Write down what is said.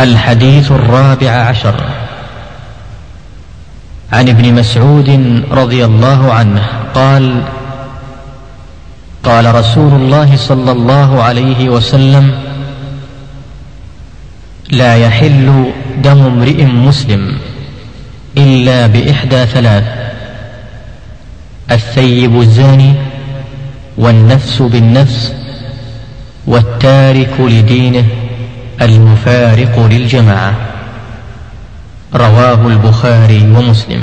الحديث الرابع عشر. عن ابن مسعود رضي الله عنه قال قال رسول الله صلى الله عليه وسلم لا يحل دم امرئ مسلم إلا بإحدى ثلاث الثيب الزاني والنفس بالنفس والتارك لدينه المفارق للجماعة. رواه البخاري ومسلم.